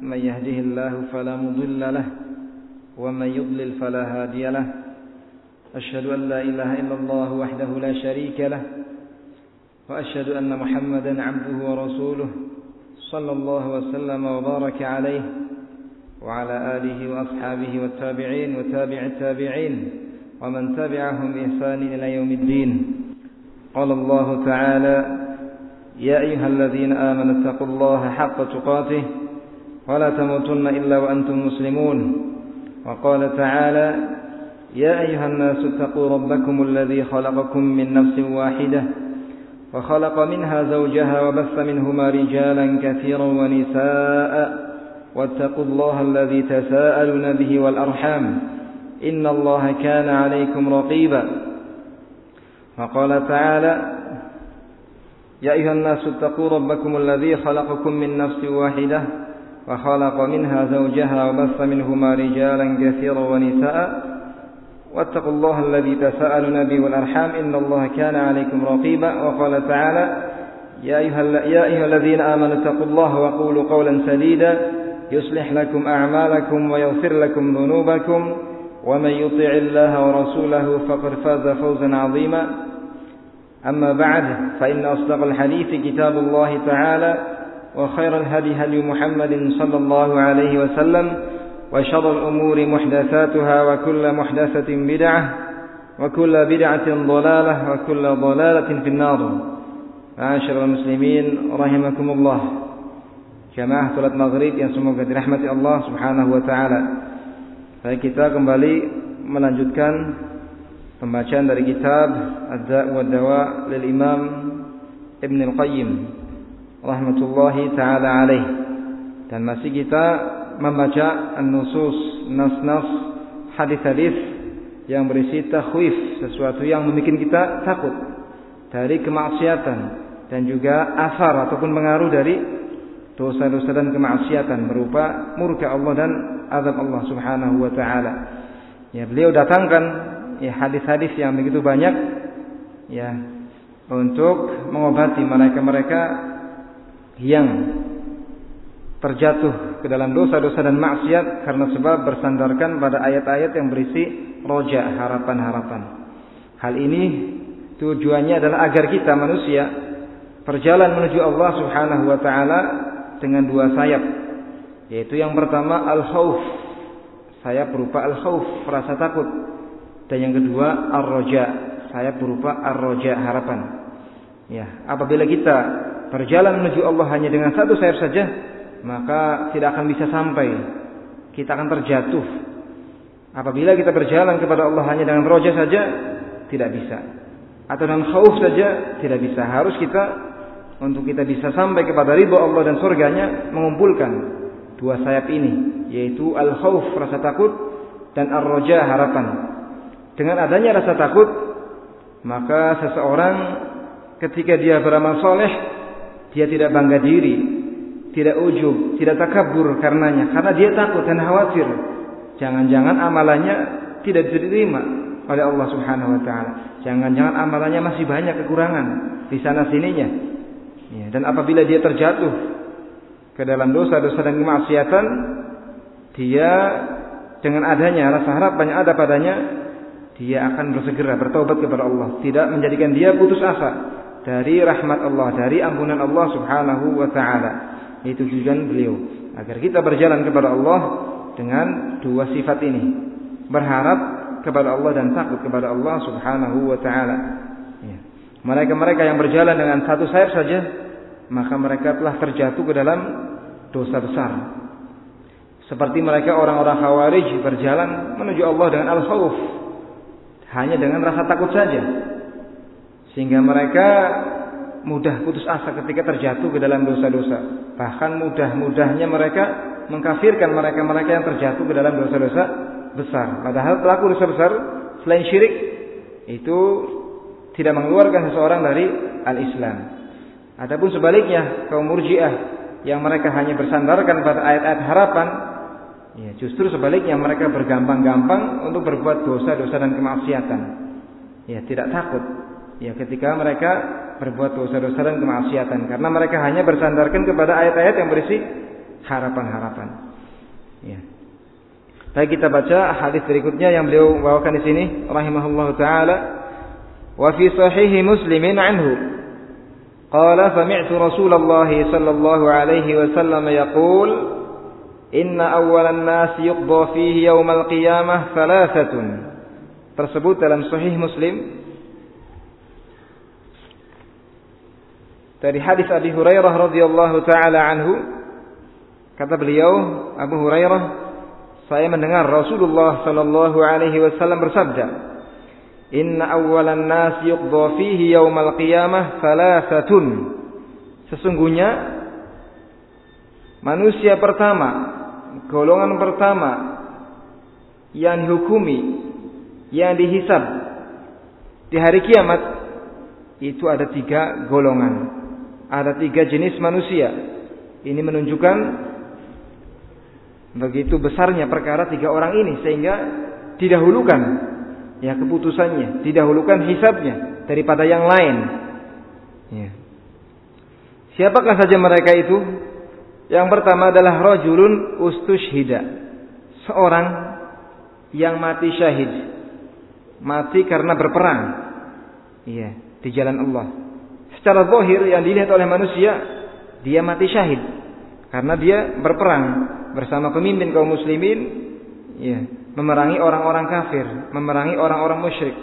من يهده الله فلا مضل له ومن يضلل فلا هادي له. أشهد أن لا إله إلا الله وحده لا شريك له وأشهد أن محمدا عبده ورسوله صلى الله وسلم وبارك عليه وعلى آله وأصحابه والتابعين وتابع التابعين ومن تبعهم بإحسان إلى يوم الدين. قال الله تعالى يا أيها الذين آمنوا اتقوا الله حق تقاته ولا تموتن إلا وأنتم مسلمون. وقال تعالى يا أيها الناس اتقوا ربكم الذي خلقكم من نفس واحدة وخلق منها زوجها وبث منهما رجالا كثيرا ونساء. واتقوا الله الذي تساءلون به والأرحام. إن الله كان عليكم رقيبا. وقال تعالى يا أيها الناس اتقوا ربكم الذي خلقكم من نفس واحدة وخلق منها زوجها وبث منهما رجالا كثيرا ونساء. واتقوا الله الذي تساءلون به والأرحام. إن الله كان عليكم رقيبا. وقال تعالى يا أيها, يا أيها الذين آمنوا اتقوا الله وقولوا قولا سديدا. يصلح لكم أعمالكم ويغفر لكم ذنوبكم. ومن يطع الله ورسوله فقد فاز فوزا عظيما. أما بعد فإن أصدق الحديث كتاب الله تعالى. وخير الهدي هدي محمد صلى الله عليه وسلم وشر الأمور محدثاتها وكل محدثة بدعة وكل بدعة ضلالة وكل ضلالة في النار. عاشر المسلمين رحمكم الله كما أهتلت مغرب ينسمو في رحمة الله سبحانه وتعالى فكتاب بلي ملنجد كان ثم كان kitab كتاب wa Dawa lil Imam Ibn rahmatullahi taala alaih. Dan masih kita membaca an-nusus, nas-nas, hadis-hadis yang berisi takhwif, sesuatu yang membuat kita takut dari kemaksiatan dan juga asar ataupun pengaruh dari dosa-dosa dan kemaksiatan berupa murka Allah dan azab Allah Subhanahu wa taala. Ya, beliau datangkan ya hadis-hadis yang begitu banyak ya untuk mengobati mereka-mereka yang terjatuh ke dalam dosa-dosa dan maksiat karena sebab bersandarkan pada ayat-ayat yang berisi roja harapan-harapan. Hal ini tujuannya adalah agar kita manusia berjalan menuju Allah Subhanahu wa taala dengan dua sayap. Yaitu yang pertama al-khauf. Sayap berupa al-khauf, rasa takut. Dan yang kedua ar-roja. Sayap berupa ar-roja, harapan. Ya, apabila kita berjalan menuju Allah hanya dengan satu sayap saja, maka tidak akan bisa sampai. Kita akan terjatuh. Apabila kita berjalan kepada Allah hanya dengan roja saja, tidak bisa. Atau dengan khauf saja, tidak bisa. Harus kita untuk kita bisa sampai kepada ridho Allah dan surganya mengumpulkan dua sayap ini yaitu al khauf rasa takut dan ar roja harapan dengan adanya rasa takut maka seseorang ketika dia beramal soleh dia tidak bangga diri tidak ujub tidak takabur karenanya karena dia takut dan khawatir. Jangan-jangan amalannya tidak diterima oleh Allah Subhanahu wa taala. Jangan-jangan amalannya masih banyak kekurangan di sana sininya. Ya, dan apabila dia terjatuh ke dalam dosa-dosa dan kemaksiatan, dia dengan adanya rasa harapan yang ada padanya, dia akan bersegera bertobat kepada Allah, tidak menjadikan dia putus asa dari rahmat Allah, dari ampunan Allah Subhanahu wa taala. Itu tujuan beliau, agar kita berjalan kepada Allah dengan dua sifat ini. Berharap kepada Allah dan takut kepada Allah Subhanahu wa taala. Mereka-mereka yang berjalan dengan satu sayap saja, maka mereka telah terjatuh ke dalam dosa besar. Seperti mereka orang-orang khawarij berjalan menuju Allah dengan al-khawf. Hanya dengan rasa takut saja. Sehingga mereka mudah putus asa ketika terjatuh ke dalam dosa-dosa. Bahkan mudah-mudahnya mereka mengkafirkan mereka-mereka yang terjatuh ke dalam dosa-dosa besar. Padahal pelaku dosa besar selain syirik itu tidak mengeluarkan seseorang dari al-Islam. Adapun sebaliknya kaum Murji'ah yang mereka hanya bersandarkan pada ayat-ayat harapan, ya justru sebaliknya mereka bergampang-gampang untuk berbuat dosa-dosa dan kemaksiatan. Ya tidak takut. Ya ketika mereka berbuat dosa-dosa dan kemaksiatan. Karena mereka hanya bersandarkan kepada ayat-ayat yang berisi harapan-harapan. Ya. Baik kita baca hadis berikutnya yang beliau bawakan di sini rahimahullahu taala. Wa fi sahih muslimin anhu. Qala sami'tu Rasulullah sallallahu alaihi wasallam yaqul inna awwalan nas yuqda fihi yawm al-qiyamah thalathatun tersebut dalam sahih Muslim dari hadis Abi Hurairah radhiyallahu taala anhu kata beliau Abu Hurairah saya mendengar Rasulullah sallallahu alaihi wasallam bersabda Inna awwalan nas yuqda fihi yaumal qiyamah thalathatun Sesungguhnya manusia pertama golongan pertama yang dihukumi yang dihisab di hari kiamat itu ada tiga golongan ada tiga jenis manusia. Ini menunjukkan begitu besarnya perkara tiga orang ini sehingga didahulukan ya keputusannya, didahulukan hisabnya daripada yang lain. Ya. Siapakah saja mereka itu? Yang pertama adalah rajulun ustushhida. Seorang yang mati syahid. Mati karena berperang. Iya, di jalan Allah secara zahir yang dilihat oleh manusia dia mati syahid. Karena dia berperang bersama pemimpin kaum muslimin ya memerangi orang-orang kafir memerangi orang-orang musyrik.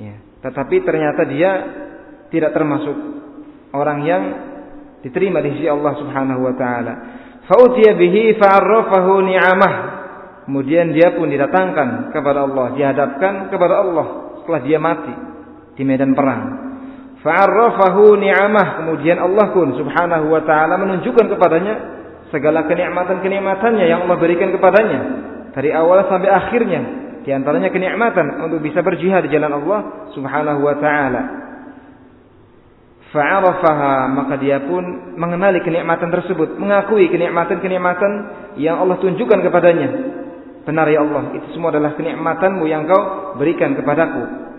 Ya tetapi ternyata dia tidak termasuk orang yang diterima di sisi Allah Subhanahu wa taala. Fautiya bihi fa'arrafahu ni'amah. Kemudian dia pun didatangkan kepada Allah dihadapkan kepada Allah setelah dia mati di medan perang Fa'arrafahu ni'amah. Kemudian Allah pun subhanahu wa ta'ala menunjukkan kepadanya segala kenikmatan-kenikmatannya yang Allah berikan kepadanya. Dari awal sampai akhirnya. Di antaranya kenikmatan untuk bisa berjihad di jalan Allah subhanahu wa ta'ala. Fa'arafaha. Maka dia pun mengenali kenikmatan tersebut. Mengakui kenikmatan-kenikmatan yang Allah tunjukkan kepadanya. Benar ya Allah. Itu semua adalah kenikmatanmu yang kau berikan kepadaku.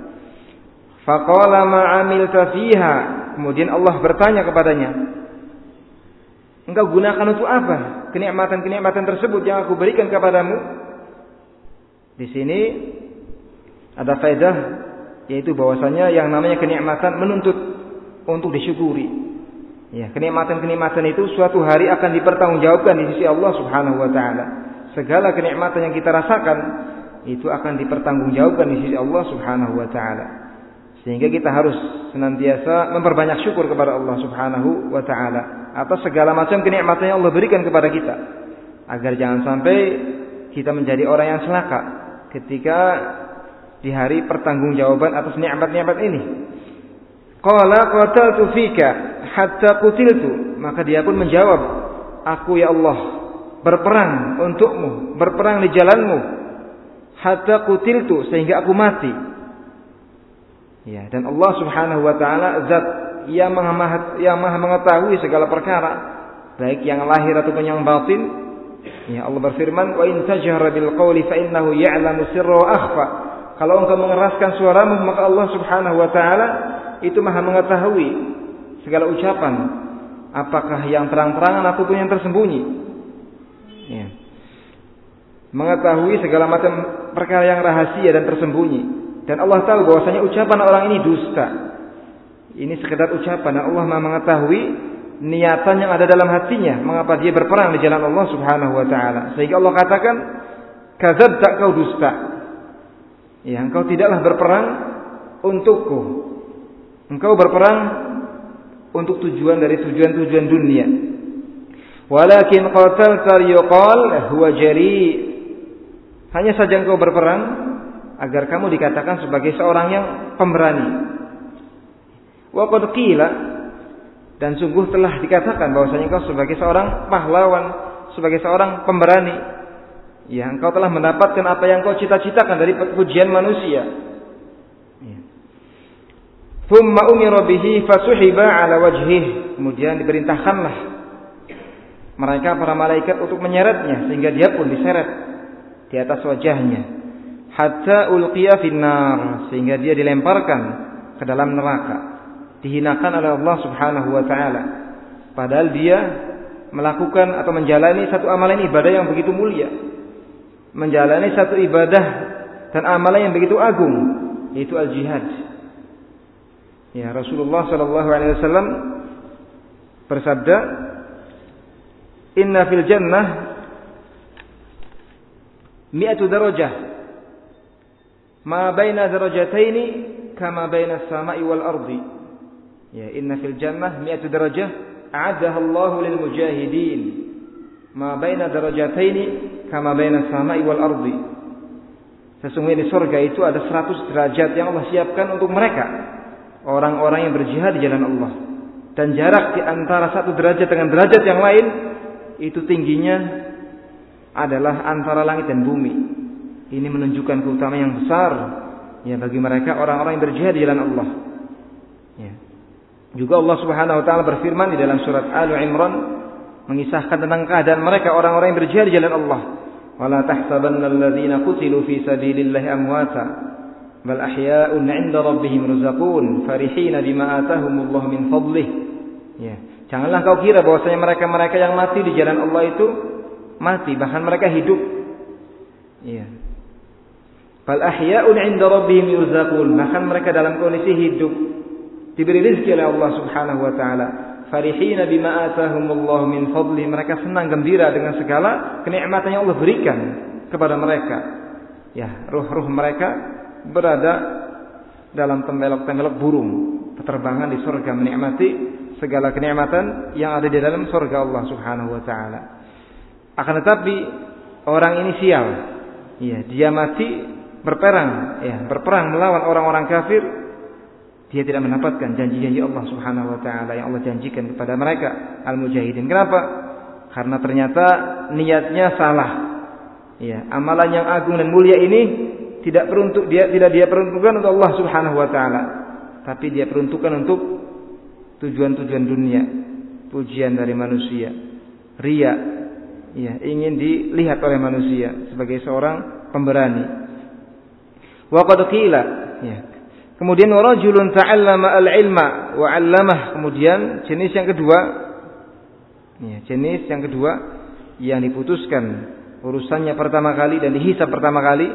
Faqala ma'amilta fiha. Kemudian Allah bertanya kepadanya. Engkau gunakan untuk apa? Kenikmatan-kenikmatan tersebut yang aku berikan kepadamu. Di sini ada faedah yaitu bahwasanya yang namanya kenikmatan menuntut untuk disyukuri. Ya, kenikmatan-kenikmatan itu suatu hari akan dipertanggungjawabkan di sisi Allah Subhanahu wa taala. Segala kenikmatan yang kita rasakan itu akan dipertanggungjawabkan di sisi Allah Subhanahu wa taala. Sehingga kita harus senantiasa memperbanyak syukur kepada Allah Subhanahu wa taala atas segala macam kenikmatan yang Allah berikan kepada kita. Agar jangan sampai kita menjadi orang yang celaka ketika di hari pertanggungjawaban atas nikmat-nikmat ini. Qala qataltu fika hatta qutiltu. Maka dia pun menjawab, "Aku ya Allah berperang untukmu, berperang di jalanmu hatta qutiltu sehingga aku mati." Ya, dan Allah Subhanahu wa taala zat yang maha, yang maha mengetahui segala perkara, baik yang lahir ataupun yang batin. Ya, Allah berfirman, "Wa in tajhara bil qawli fa innahu ya'lamu sirra wa akhfa." Kalau engkau mengeraskan suaramu, maka Allah Subhanahu wa taala itu maha mengetahui segala ucapan, apakah yang terang-terangan ataupun yang tersembunyi. Ya. Mengetahui segala macam perkara yang rahasia dan tersembunyi. Dan Allah tahu bahwasanya ucapan orang ini dusta. Ini sekedar ucapan Allah Maha mengetahui niatan yang ada dalam hatinya, mengapa dia berperang di jalan Allah Subhanahu wa taala. Sehingga Allah katakan, tak kau dusta." Ya, engkau tidaklah berperang untukku. Engkau berperang untuk tujuan dari tujuan-tujuan dunia. Walakin qatalta yuqal huwa jari. Hanya saja engkau berperang agar kamu dikatakan sebagai seorang yang pemberani. Wa dan sungguh telah dikatakan bahwasanya engkau sebagai seorang pahlawan, sebagai seorang pemberani. Ya, engkau telah mendapatkan apa yang kau cita-citakan dari pujian manusia. Ya. Thumma umira bihi fasuhiba ala wajhih. Kemudian diperintahkanlah mereka para malaikat untuk menyeretnya sehingga dia pun diseret di atas wajahnya hatta ulqiya finnar sehingga dia dilemparkan ke dalam neraka dihinakan oleh Allah Subhanahu wa taala padahal dia melakukan atau menjalani satu amalan ibadah yang begitu mulia. Menjalani satu ibadah dan amalan yang begitu agung, yaitu al-jihad. Ya, Rasulullah sallallahu alaihi wasallam bersabda, "Inna fil jannah mi'atu darajah. Ma baina darajataini kama baina as-sama'i wal ardi." Ya, inna fil jannah mi'atu darajah a'addaha Allah lil mujahidin. Ma baina darajataini kama baina as-sama'i wal ardi. Sesungguhnya di surga itu ada 100 derajat yang Allah siapkan untuk mereka. Orang-orang yang berjihad di jalan Allah. Dan jarak di antara satu derajat dengan derajat yang lain itu tingginya adalah antara langit dan bumi. Ini menunjukkan keutamaan yang besar ya bagi mereka orang-orang yang berjihad di jalan Allah. Ya. Juga Allah Subhanahu wa taala berfirman di dalam surat Al Imran mengisahkan tentang keadaan mereka orang-orang yang berjihad di jalan Allah. Wala tahsabanna alladziina qutilu fi sabilillahi amwata bal ahya'un 'inda rabbihim ruzzaqun farihina bima atahumullahu min fadlih. Ya. Janganlah kau kira bahwasanya mereka-mereka yang mati di jalan Allah itu mati, bahkan mereka hidup. Iya. Fal ahya'un 'inda rabbihim yurzaqun. Bahkan mereka dalam kondisi hidup diberi rezeki oleh Allah Subhanahu wa taala. Farihina bima atahumullah min fadli. Mereka senang gembira dengan segala kenikmatan yang Allah berikan kepada mereka. Ya, ruh-ruh mereka berada dalam tembelok-tembelok burung, peterbangan di surga menikmati segala kenikmatan yang ada di dalam surga Allah Subhanahu wa taala. Akan tetapi orang ini sial. Ya, dia mati berperang, ya, berperang melawan orang-orang kafir. Dia tidak mendapatkan janji-janji Allah Subhanahu wa taala yang Allah janjikan kepada mereka al-mujahidin. Kenapa? Karena ternyata niatnya salah. Ya, amalan yang agung dan mulia ini tidak peruntuk dia tidak dia peruntukkan untuk Allah Subhanahu wa taala, tapi dia peruntukkan untuk tujuan-tujuan dunia, pujian dari manusia, ria, ya, ingin dilihat oleh manusia sebagai seorang pemberani. Wa qad qila, ya. Kemudian warajulun ta'allama al-ilma wa 'allamah. Kemudian jenis yang kedua, ya, jenis yang kedua yang diputuskan urusannya pertama kali dan dihisap pertama kali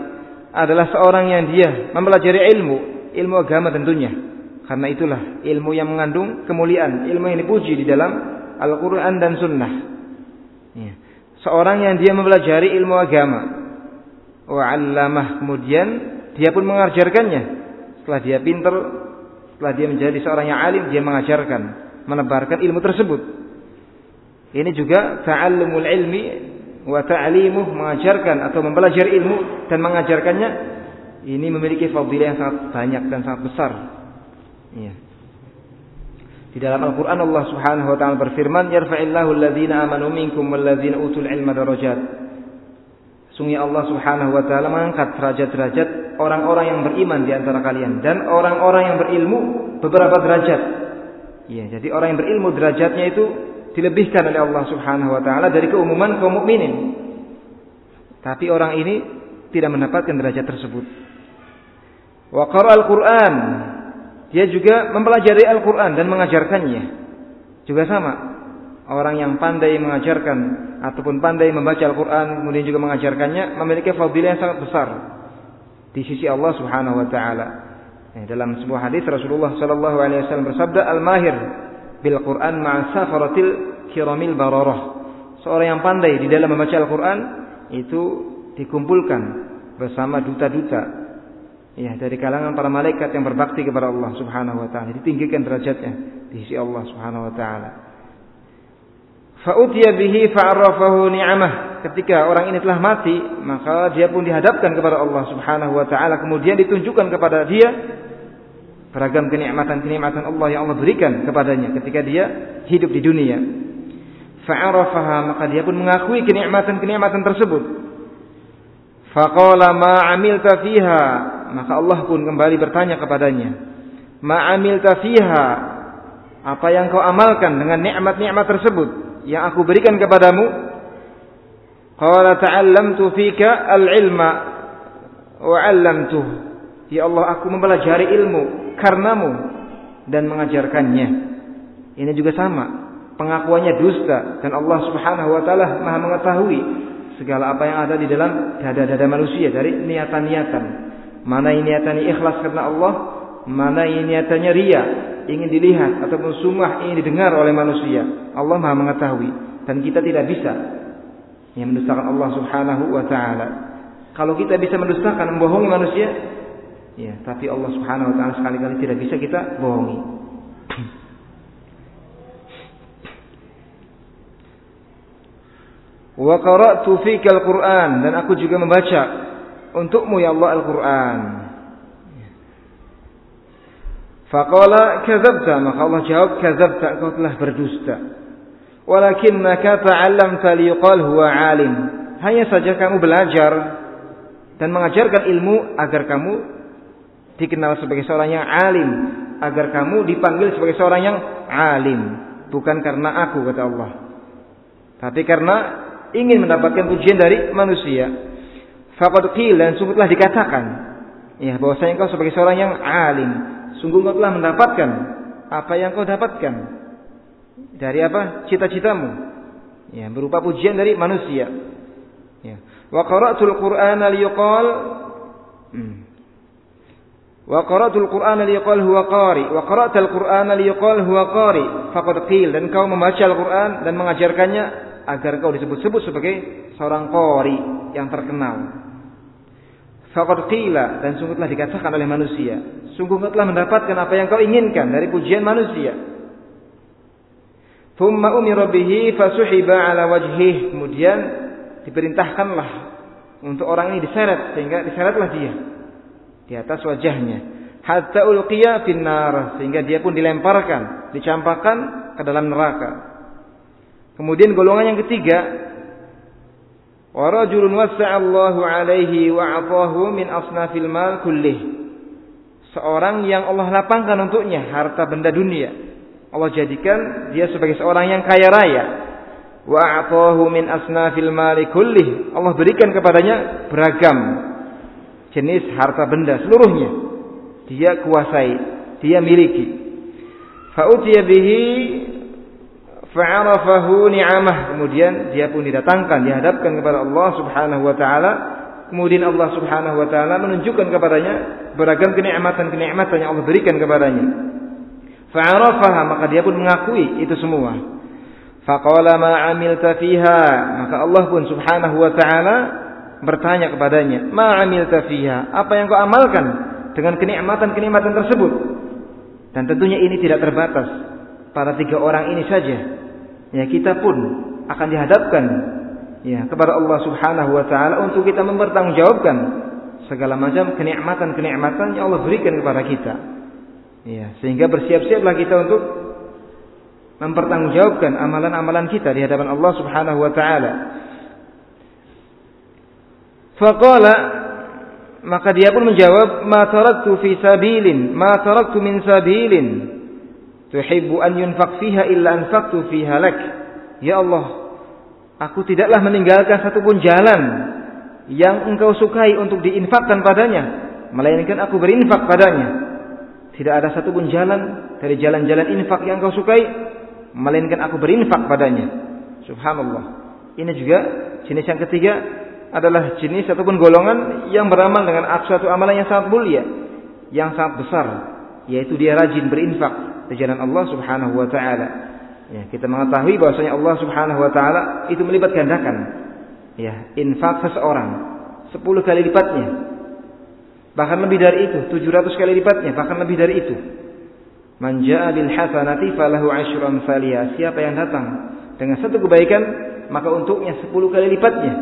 adalah seorang yang dia mempelajari ilmu, ilmu agama tentunya karena itulah ilmu yang mengandung kemuliaan, ilmu yang dipuji di dalam Al-Quran dan Sunnah. Ya. Seorang yang dia mempelajari ilmu agama, wa'allamah kemudian dia pun mengajarkannya. Setelah dia pintar, setelah dia menjadi seorang yang alim, dia mengajarkan, menebarkan ilmu tersebut. Ini juga ta'allumul ilmi wa ta'limuh mengajarkan atau mempelajari ilmu dan mengajarkannya ini memiliki fadilah yang sangat banyak dan sangat besar Iya. Di dalam Al-Quran Allah Subhanahu Wa Taala berfirman, "Yarfa'illahu alladhina amanu minkum walladhina utul ilma darajat." Sungguh Allah Subhanahu Wa Taala mengangkat derajat-derajat orang-orang yang beriman di antara kalian dan orang-orang yang berilmu beberapa derajat. Iya, jadi orang yang berilmu derajatnya itu dilebihkan oleh Allah Subhanahu Wa Taala dari keumuman kaum mukminin. Tapi orang ini tidak mendapatkan derajat tersebut. Wa al-Qur'an dia juga mempelajari Al-Quran dan mengajarkannya. Juga sama. Orang yang pandai mengajarkan ataupun pandai membaca Al-Quran kemudian juga mengajarkannya memiliki fadilah yang sangat besar di sisi Allah Subhanahu wa taala. Eh, dalam sebuah hadis Rasulullah sallallahu alaihi wasallam bersabda, "Al-mahir bil Quran ma'a safaratil kiramil bararah." Seorang yang pandai di dalam membaca Al-Quran itu dikumpulkan bersama duta-duta ya dari kalangan para malaikat yang berbakti kepada Allah Subhanahu wa taala ditinggikan derajatnya di sisi Allah Subhanahu wa taala Fa'utiya bihi fa'arrafahu ni'amah. Ketika orang ini telah mati, maka dia pun dihadapkan kepada Allah Subhanahu wa taala, kemudian ditunjukkan kepada dia beragam kenikmatan-kenikmatan Allah yang Allah berikan kepadanya ketika dia hidup di dunia. Fa'arafaha, maka dia pun mengakui kenikmatan-kenikmatan tersebut. Faqala ma 'amilta fiha, maka Allah pun kembali bertanya kepadanya, "Ma'amil tafiha?" Apa yang kau amalkan dengan nikmat-nikmat tersebut yang aku berikan kepadamu? Qala ta'allamtu fika al-ilma wa 'allamtuh. Ya Allah, aku mempelajari ilmu karenamu dan mengajarkannya. Ini juga sama. pengakuannya dusta dan Allah Subhanahu wa taala Maha mengetahui segala apa yang ada di dalam dada-dada manusia dari niatan-niatan. Mana ini niatannya ikhlas karena Allah, mana ini niatannya ria, ingin dilihat ataupun sumah ingin didengar oleh manusia. Allah Maha mengetahui dan kita tidak bisa yang mendustakan Allah Subhanahu wa taala. Kalau kita bisa mendustakan membohongi manusia, ya, tapi Allah Subhanahu wa taala sekali-kali tidak bisa kita bohongi. Wa qara'tu fikal Qur'an dan aku juga membaca untukmu ya Allah Al-Qur'an. Faqala kadzabta maka Allah jawab kadzabta kau telah berdusta. Walakinnaka ta'allamta liyuqal huwa alim. Hanya saja kamu belajar dan mengajarkan ilmu agar kamu dikenal sebagai seorang yang alim, agar kamu dipanggil sebagai seorang yang alim, bukan karena aku kata Allah. Tapi karena ingin mendapatkan pujian dari manusia. Faqad qil dan sungguh telah dikatakan ya bahwasanya engkau sebagai seorang yang alim, sungguh engkau telah mendapatkan apa yang kau dapatkan dari apa? cita-citamu. Ya, berupa pujian dari manusia. Ya. Wa qara'tul Qur'ana liyuqal hmm. Wa qara'tul Qur'ana liyuqal huwa qari wa qara'tal Qur'ana liyuqal huwa qari faqad qil dan kau membaca Al-Qur'an dan mengajarkannya agar kau disebut-sebut sebagai seorang qori yang terkenal. Faqad dan sungguh telah dikatakan oleh manusia, sungguh telah mendapatkan apa yang kau inginkan dari pujian manusia. Thumma umira bihi fasuhiba ala wajhih. Kemudian diperintahkanlah untuk orang ini diseret sehingga diseretlah dia di atas wajahnya. Hatta ulqiya finnar sehingga dia pun dilemparkan, dicampakkan ke dalam neraka. Kemudian golongan yang ketiga, wa rajulun alaihi wa atahu min asnafil mal kullih. Seorang yang Allah lapangkan untuknya harta benda dunia. Allah jadikan dia sebagai seorang yang kaya raya. Wa atahu min asnafil mal kullih. Allah berikan kepadanya beragam jenis harta benda seluruhnya. Dia kuasai, dia miliki. Fa'utiya bihi fa'arafahu ni'amah. Kemudian dia pun didatangkan dihadapkan kepada Allah Subhanahu wa taala. Kemudian Allah Subhanahu wa taala menunjukkan kepadanya beragam kenikmatan-kenikmatan yang Allah berikan kepadanya. Fa'arafaha maka dia pun mengakui itu semua. Faqala ma 'amilta fiha. Maka Allah pun Subhanahu wa taala bertanya kepadanya ma 'amilta fiha? Apa yang kau amalkan dengan kenikmatan-kenikmatan tersebut? Dan tentunya ini tidak terbatas. Pada tiga orang ini saja ya kita pun akan dihadapkan ya kepada Allah Subhanahu wa taala untuk kita mempertanggungjawabkan segala macam kenikmatan-kenikmatan yang Allah berikan kepada kita. Ya, sehingga bersiap-siaplah kita untuk mempertanggungjawabkan amalan-amalan kita di hadapan Allah Subhanahu wa taala. Faqala maka dia pun menjawab ma taraktu fi sabilin ma taraktu min sabilin tuhibbu an yunfaq fiha illa anfaqtu fiha lak. Ya Allah, aku tidaklah meninggalkan satupun jalan yang engkau sukai untuk diinfakkan padanya, melainkan aku berinfak padanya. Tidak ada satupun jalan dari jalan-jalan infak yang engkau sukai, melainkan aku berinfak padanya. Subhanallah. Ini juga jenis yang ketiga adalah jenis ataupun golongan yang beramal dengan suatu amalan yang sangat mulia, yang sangat besar, yaitu dia rajin berinfak di jalan Allah Subhanahu wa taala. Ya, kita mengetahui bahwasanya Allah Subhanahu wa taala itu melipat gandakan ya, infak seseorang 10 kali lipatnya. Bahkan lebih dari itu, 700 kali lipatnya, bahkan lebih dari itu. Man jaa bil hasanati falahu asyru amsaliyah. Siapa yang datang dengan satu kebaikan, maka untuknya 10 kali lipatnya.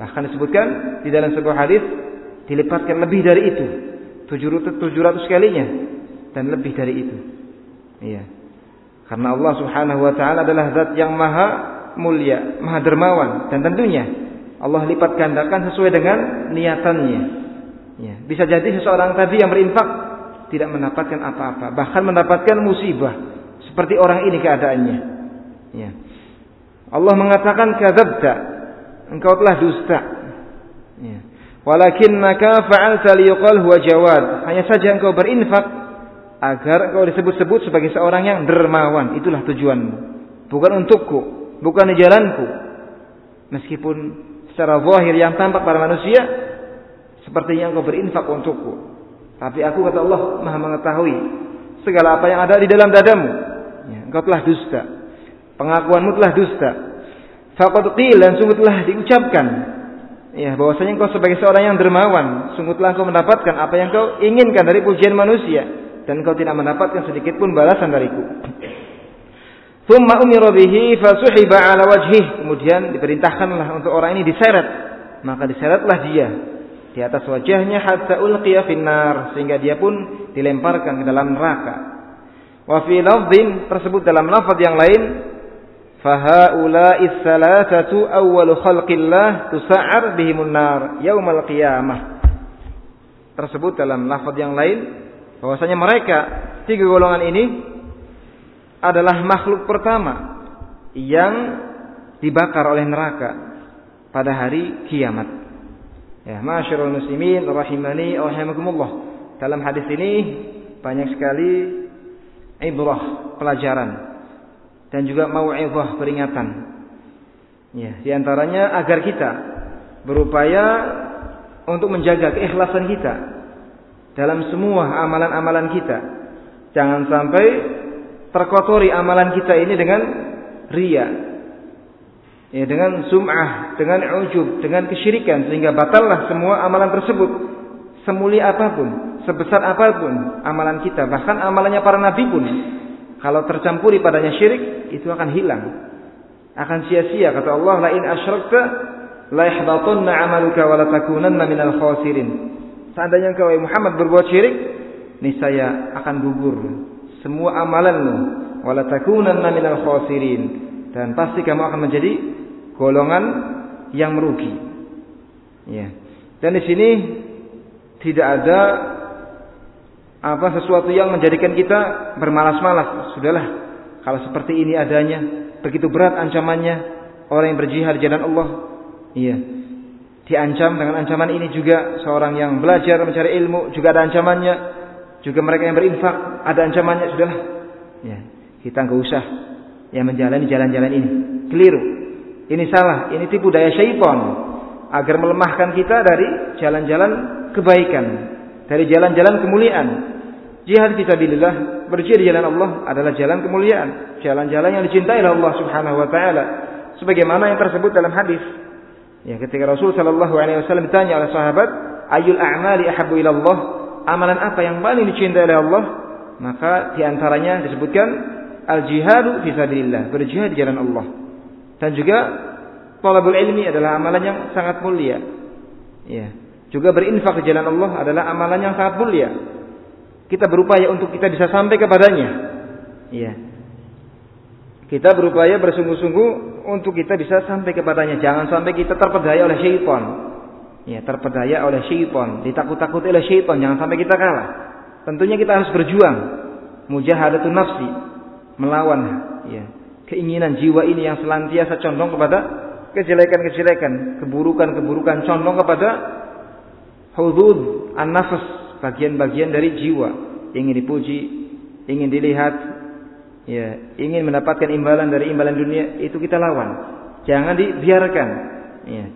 Bahkan disebutkan di dalam sebuah hadis dilipatkan lebih dari itu. 700 kalinya dan lebih dari itu. Iya. Karena Allah Subhanahu wa taala adalah zat yang maha mulia, maha dermawan dan tentunya Allah lipat gandakan sesuai dengan niatannya. Ya. Bisa jadi seseorang tadi yang berinfak tidak mendapatkan apa-apa, bahkan mendapatkan musibah seperti orang ini keadaannya. Ya. Allah mengatakan kadzabta, engkau telah dusta. Ya. Walakinnaka fa'alta liyuqal huwa jawad. Hanya saja engkau berinfak agar engkau disebut-sebut sebagai seorang yang dermawan. Itulah tujuanmu. bukan untukku, bukan di jalanku. Meskipun secara zahir yang tampak pada manusia sepertinya engkau berinfak untukku. Tapi aku kata Allah Maha mengetahui segala apa yang ada di dalam dadamu. Ya, engkau telah dusta. Pengakuanmu telah dusta. Faqad dan sungguh telah diucapkan ya bahwasanya engkau sebagai seorang yang dermawan, sungguh telah engkau mendapatkan apa yang kau inginkan dari pujian manusia dan engkau tidak mendapatkan sedikit pun balasan dariku. Thumma umira bihi fasuhiba ala wajhih. Kemudian diperintahkanlah untuk orang ini diseret. Maka diseretlah dia di atas wajahnya hatta ulqiya finnar sehingga dia pun dilemparkan ke dalam neraka. Wa fi lafdhin tersebut dalam lafaz yang lain fahaula'is salasatu awwalu khalqillah tusa'ar bihimun nar yaumal qiyamah. Tersebut dalam lafaz yang lain bahwasanya mereka tiga golongan ini adalah makhluk pertama yang dibakar oleh neraka pada hari kiamat. Ya, masyarul muslimin rahimani rahimakumullah. Dalam hadis ini banyak sekali ibrah pelajaran dan juga mau'izah peringatan. Ya, di antaranya agar kita berupaya untuk menjaga keikhlasan kita dalam semua amalan-amalan kita. Jangan sampai terkotori amalan kita ini dengan ria. Ya, dengan sum'ah, dengan ujub, dengan kesyirikan sehingga batallah semua amalan tersebut. Semulia apa pun, sebesar apa pun amalan kita, bahkan amalannya para nabi pun kalau tercampuri padanya syirik itu akan hilang. Akan sia-sia kata Allah la in asyrakta la 'amaluka wa la takunanna minal. Seandainya engkau Muhammad berbuat syirik, niscaya akan gugur semua amalanmu wala takunanna minal khasirin dan pasti kamu akan menjadi golongan yang merugi. Ya. Dan di sini tidak ada apa sesuatu yang menjadikan kita bermalas-malas. Sudahlah, kalau seperti ini adanya, begitu berat ancamannya orang yang berjihad di jalan Allah. Iya. Diancam dengan ancaman ini juga seorang yang belajar mencari ilmu juga ada ancamannya juga mereka yang berinfak ada ancamannya sudahlah. Ya, kita nggak usah yang menjalani jalan-jalan ini. Keliru. Ini salah, ini tipu daya syaitan agar melemahkan kita dari jalan-jalan kebaikan, dari jalan-jalan kemuliaan. Jihad fisabilillah, berjihad di jalan Allah adalah jalan kemuliaan, jalan-jalan yang dicintai oleh Allah Subhanahu wa taala. Sebagaimana yang tersebut dalam hadis. Ya, ketika Rasul sallallahu alaihi wasallam ditanya oleh sahabat, "Ayyul a'mali ahabbu ila Allah?" amalan apa yang paling dicintai oleh Allah? Maka di antaranya disebutkan al-jihadu fi sabilillah, berjihad di jalan Allah. Dan juga talabul ilmi adalah amalan yang sangat mulia. Ya. Juga berinfak di jalan Allah adalah amalan yang sangat mulia. Kita berupaya untuk kita bisa sampai kepadanya. Ya. Kita berupaya bersungguh-sungguh untuk kita bisa sampai kepadanya. Jangan sampai kita terpedaya oleh syaitan. Ya terpedaya oleh syaitan, ditakut-takuti oleh syaitan, jangan sampai kita kalah. Tentunya kita harus berjuang, mujahadatun nafsi, melawan ya keinginan jiwa ini yang senantiasa condong kepada kejelekan-kejelekan, keburukan-keburukan, condong kepada hudud an-nafs, bagian-bagian dari jiwa, ingin dipuji, ingin dilihat, ya, ingin mendapatkan imbalan dari imbalan dunia, itu kita lawan. Jangan dibiarkan, ya.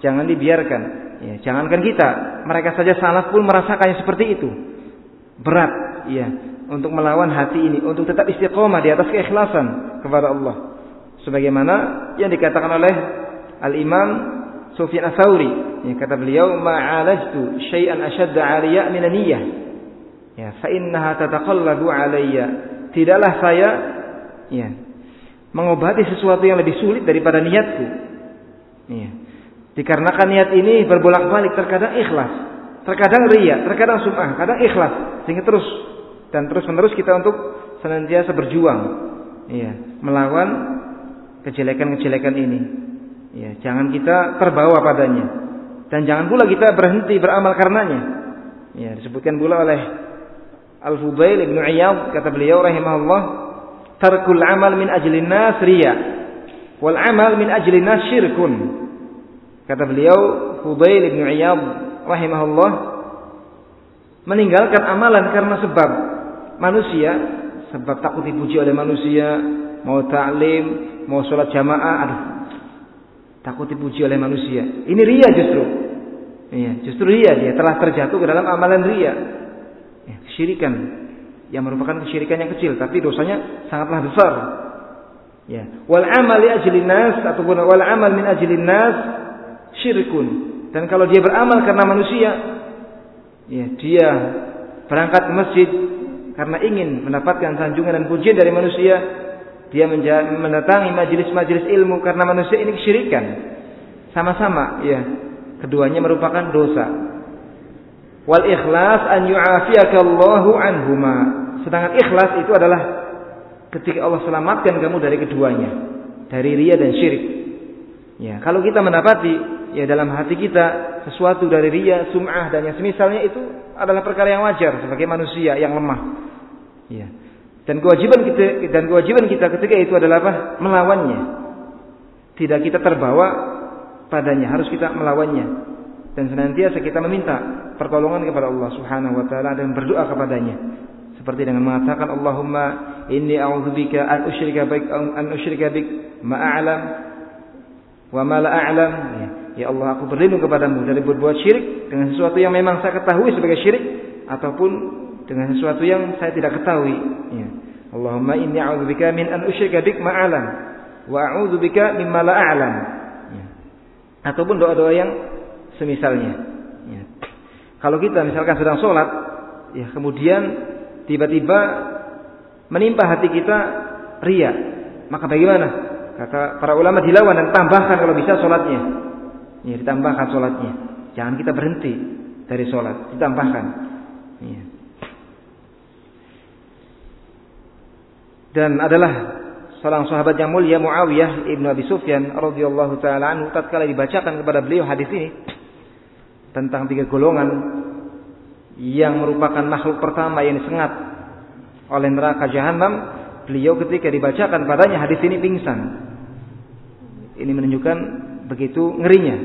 Jangan dibiarkan. Ya, jangankan kita, mereka saja salaf pun merasakannya seperti itu. Berat, ya, untuk melawan hati ini, untuk tetap istiqomah di atas keikhlasan kepada Allah. Sebagaimana yang dikatakan oleh Al-Imam Sufyan Ats-Tsauri, yang kata beliau, "Ma'alajtu syai'an ashadda 'aliyya min niyyah." Ya, fa innaha tataqallabu 'alayya. Tidaklah saya ya, mengobati sesuatu yang lebih sulit daripada niatku. Ya. Dikarenakan niat ini berbolak-balik terkadang ikhlas, terkadang ria, terkadang sum'ah, kadang ikhlas. Sehingga terus dan terus-menerus kita untuk senantiasa berjuang iya, melawan kejelekan-kejelekan ini. Ya, jangan kita terbawa padanya dan jangan pula kita berhenti beramal karenanya. Ya, disebutkan pula oleh Al-Fudail Ibnu Iyad kata beliau rahimahullah, tarkul amal min ajlin nas riya wal amal min ajlin nas syirkun. Kata beliau, Fudail bin Iyad rahimahullah meninggalkan amalan karena sebab manusia, sebab takut dipuji oleh manusia, mau taklim, mau sholat jamaah, aduh, takut dipuji oleh manusia. Ini ria justru. Iya, justru ria dia telah terjatuh ke dalam amalan ria. Kesyirikan yang merupakan kesyirikan yang kecil, tapi dosanya sangatlah besar. Ya, wal amal li ajlin nas ataupun wal amal min ajlin nas syirkun. Dan kalau dia beramal karena manusia, ya dia berangkat ke masjid karena ingin mendapatkan sanjungan dan pujian dari manusia, dia mendatangi majelis-majelis ilmu karena manusia ini kesyirikan. Sama-sama, ya. Keduanya merupakan dosa. Wal ikhlas an yu'afiyaka Allahu anhuma. Sedangkan ikhlas itu adalah ketika Allah selamatkan kamu dari keduanya, dari ria dan syirik. Ya, kalau kita mendapati ya dalam hati kita sesuatu dari ria, sum'ah dan yang semisalnya itu adalah perkara yang wajar sebagai manusia yang lemah. Ya. Dan kewajiban kita dan kewajiban kita ketika itu adalah apa? Melawannya. Tidak kita terbawa padanya, harus kita melawannya. Dan senantiasa kita meminta pertolongan kepada Allah Subhanahu wa taala dan berdoa kepadanya. Seperti dengan mengatakan Allahumma inni a'udzubika an usyrika bik an usyrika bik ma a'lam wa ma la a'lam. Ya, Allah, aku berlindung kepadamu dari berbuat syirik dengan sesuatu yang memang saya ketahui sebagai syirik ataupun dengan sesuatu yang saya tidak ketahui. Ya. Allahumma inni a'udzubika min an usyrika bik ma'alam wa a'udzubika mimma la a'lam. Ya. Ataupun doa-doa yang semisalnya. Ya. Kalau kita misalkan sedang sholat, ya kemudian tiba-tiba menimpa hati kita ria, maka bagaimana? Kata para ulama dilawan dan tambahkan kalau bisa sholatnya. Ya, ditambahkan sholatnya. Jangan kita berhenti dari sholat, ditambahkan. Ya. dan adalah seorang sahabat yang mulia Muawiyah ibnu Abi Sufyan radhiyallahu taala anhu tatkala dibacakan kepada beliau hadis ini tentang tiga golongan yang merupakan makhluk pertama yang disengat oleh neraka jahanam beliau ketika dibacakan padanya hadis ini pingsan ini menunjukkan begitu ngerinya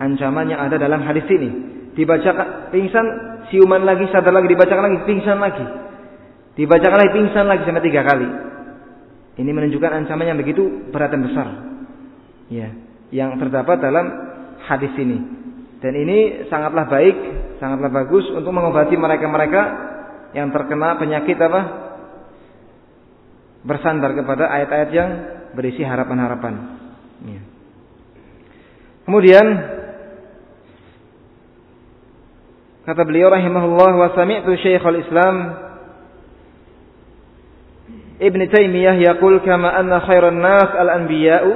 ancaman yang ada dalam hadis ini dibacakan pingsan siuman lagi sadar lagi dibacakan lagi pingsan lagi Dibacakan lagi pingsan lagi sampai tiga kali. Ini menunjukkan ancaman yang begitu berat dan besar. Ya, yang terdapat dalam hadis ini. Dan ini sangatlah baik, sangatlah bagus untuk mengobati mereka-mereka yang terkena penyakit apa? Bersandar kepada ayat-ayat yang berisi harapan-harapan. Ya. Kemudian kata beliau rahimahullah wa sami'tu Syekhul Islam Ibn Taimiyah yaqul kama anna khairan nas al-anbiya'u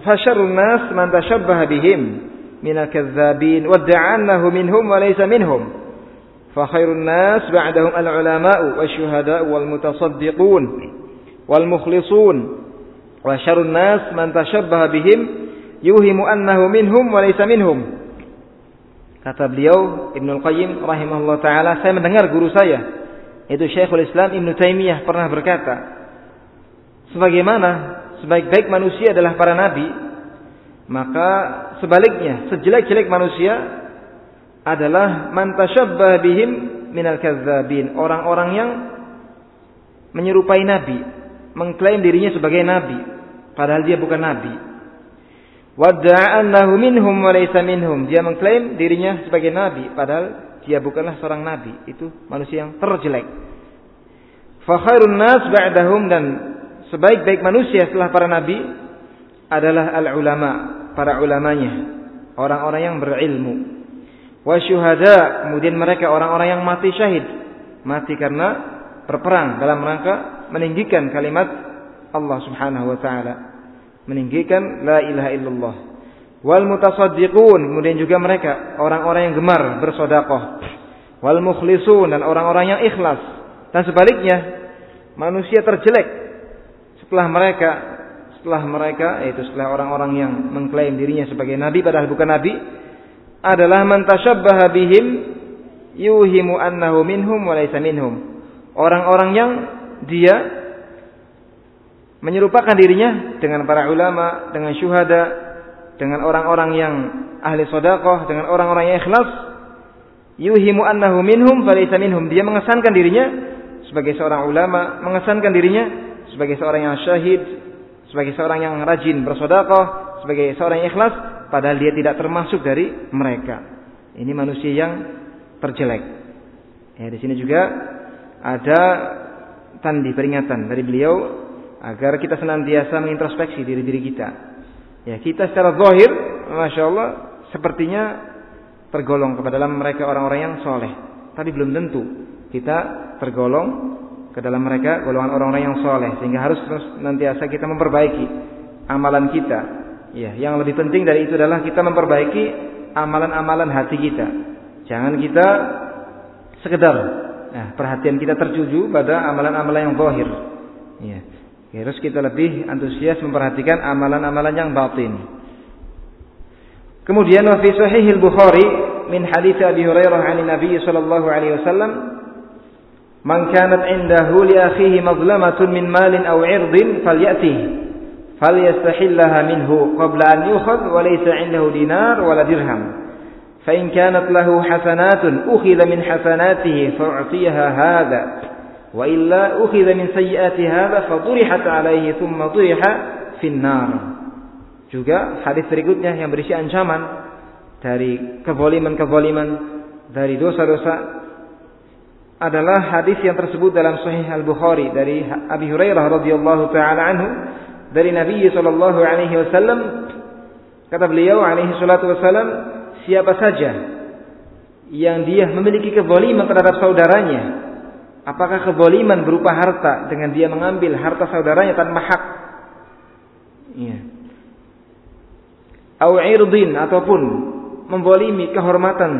fa syarrun nas man tashabbaha bihim من الكذابين وادعى أنه منهم وليس منهم فخير الناس بعدهم العلماء والشهداء والمتصدقون والمخلصون وشر الناس من تشبه بهم يوهم أنه منهم وليس منهم Kata beliau Ibnu Qayyim rahimahullah taala, saya mendengar guru saya yaitu Syekhul Islam Ibnu Taimiyah pernah berkata, sebagaimana sebaik-baik manusia adalah para nabi, maka sebaliknya sejelek-jelek manusia adalah man tasyabbah bihim minal kadzabin, orang-orang yang menyerupai nabi, mengklaim dirinya sebagai nabi padahal dia bukan nabi. Wadda'annahu minhum wa laysa minhum. Dia mengklaim dirinya sebagai nabi padahal dia bukanlah seorang nabi. Itu manusia yang terjelek. Fa khairun nas ba'dahum dan sebaik-baik manusia setelah para nabi adalah al-ulama, para ulamanya, orang-orang yang berilmu. Wa syuhada, kemudian mereka orang-orang yang mati syahid, mati karena berperang dalam rangka meninggikan kalimat Allah Subhanahu wa taala. Meninggikan la ilaha illallah. Wal mutasaddiqun, kemudian juga mereka orang-orang yang gemar bersedekah. Wal mukhlisun dan orang-orang yang ikhlas. Dan sebaliknya, manusia terjelek setelah mereka setelah mereka yaitu setelah orang-orang yang mengklaim dirinya sebagai nabi padahal bukan nabi adalah man tasyabbaha bihim yuhimu annahu minhum wa minhum. Orang-orang yang dia menyerupakan dirinya dengan para ulama, dengan syuhada, dengan orang-orang yang ahli sedekah, dengan orang-orang yang ikhlas, yuhimu annahu minhum wa laysa minhum. Dia mengesankan dirinya sebagai seorang ulama, mengesankan dirinya sebagai seorang yang syahid, sebagai seorang yang rajin bersedekah, sebagai seorang yang ikhlas, padahal dia tidak termasuk dari mereka. Ini manusia yang terjelek. Ya, di sini juga ada tandi peringatan dari beliau agar kita senantiasa mengintrospeksi diri diri kita. Ya, kita secara zahir, masya Allah, sepertinya tergolong kepada dalam mereka orang-orang yang soleh. Tapi belum tentu kita tergolong ke dalam mereka golongan orang-orang yang soleh. Sehingga harus terus nantiasa kita memperbaiki amalan kita. Ya yang lebih penting dari itu adalah kita memperbaiki amalan-amalan hati kita. Jangan kita sekedar nah, perhatian kita tertuju pada amalan-amalan yang zahir. Ya harus kita lebih antusias memperhatikan amalan-amalan yang batin. Kemudian wa fi sahih al-bukhari min hadits Abi Hurairah 'an Nabi sallallahu alaihi wasallam Man kanat indahu li akhihi mazlamatun min malin aw 'irdin falyatihi falyastahillaha minhu qabla an yukhadh wa laysa 'indahu dinar wala dirham. Fa in kanat lahu hasanatun ukhidha min hasanatihi fa'tiyaha hadha wa illa ukhidha min sayyiati hadha fadurihat 'alayhi thumma duriha fin nar. Juga hadis berikutnya yang berisi ancaman dari kezaliman-kezaliman, dari dosa-dosa adalah hadis yang tersebut dalam Sahih Al Bukhari dari Abi Hurairah radhiyallahu taala anhu dari Nabi sallallahu alaihi wasallam. Kata beliau alaihi salatu wasallam siapa saja yang dia memiliki kezaliman terhadap saudaranya apakah kezaliman berupa harta dengan dia mengambil harta saudaranya tanpa hak? Iya. Au irdin ataupun membolimi kehormatan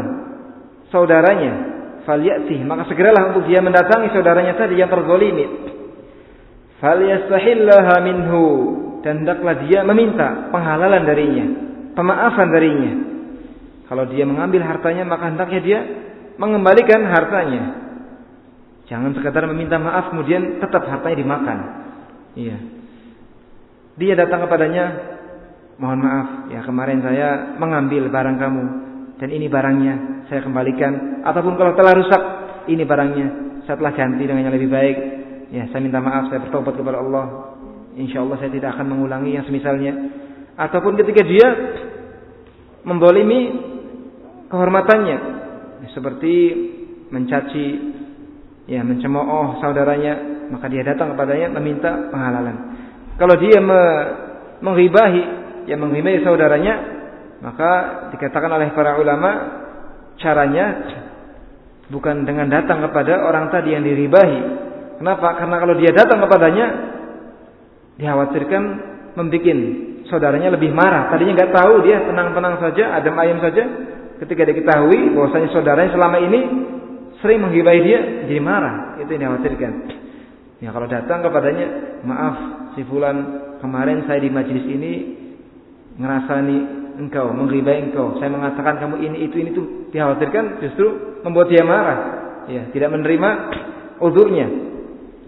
saudaranya falyati maka segeralah untuk dia mendatangi saudaranya tadi yang terzolimi. Falyastahillaha minhu. Dan hendaklah dia meminta penghalalan darinya. Pemaafan darinya. Kalau dia mengambil hartanya maka hendaknya dia mengembalikan hartanya. Jangan sekadar meminta maaf kemudian tetap hartanya dimakan. Iya. Dia datang kepadanya mohon maaf ya kemarin saya mengambil barang kamu dan ini barangnya saya kembalikan. Ataupun kalau telah rusak ini barangnya. Saya telah ganti dengan yang lebih baik. Ya saya minta maaf saya bertobat kepada Allah. Insya Allah saya tidak akan mengulangi yang semisalnya. Ataupun ketika dia membolimi kehormatannya. Seperti mencaci ya mencemooh saudaranya maka dia datang kepadanya meminta penghalalan. Kalau dia me menghibahi ya menghibahi saudaranya maka dikatakan oleh para ulama caranya bukan dengan datang kepada orang tadi yang diribahi. Kenapa? Karena kalau dia datang kepadanya dikhawatirkan membuat saudaranya lebih marah. Tadinya nggak tahu dia tenang-tenang saja, adem ayam saja. Ketika diketahui bahwasanya saudaranya selama ini sering menghibahi dia, jadi marah. Itu yang dikhawatirkan. Ya kalau datang kepadanya, maaf si fulan kemarin saya di majelis ini ngerasani engkau, mengribai engkau. Saya mengatakan kamu ini itu ini itu dikhawatirkan justru membuat dia marah. Ya, tidak menerima udurnya.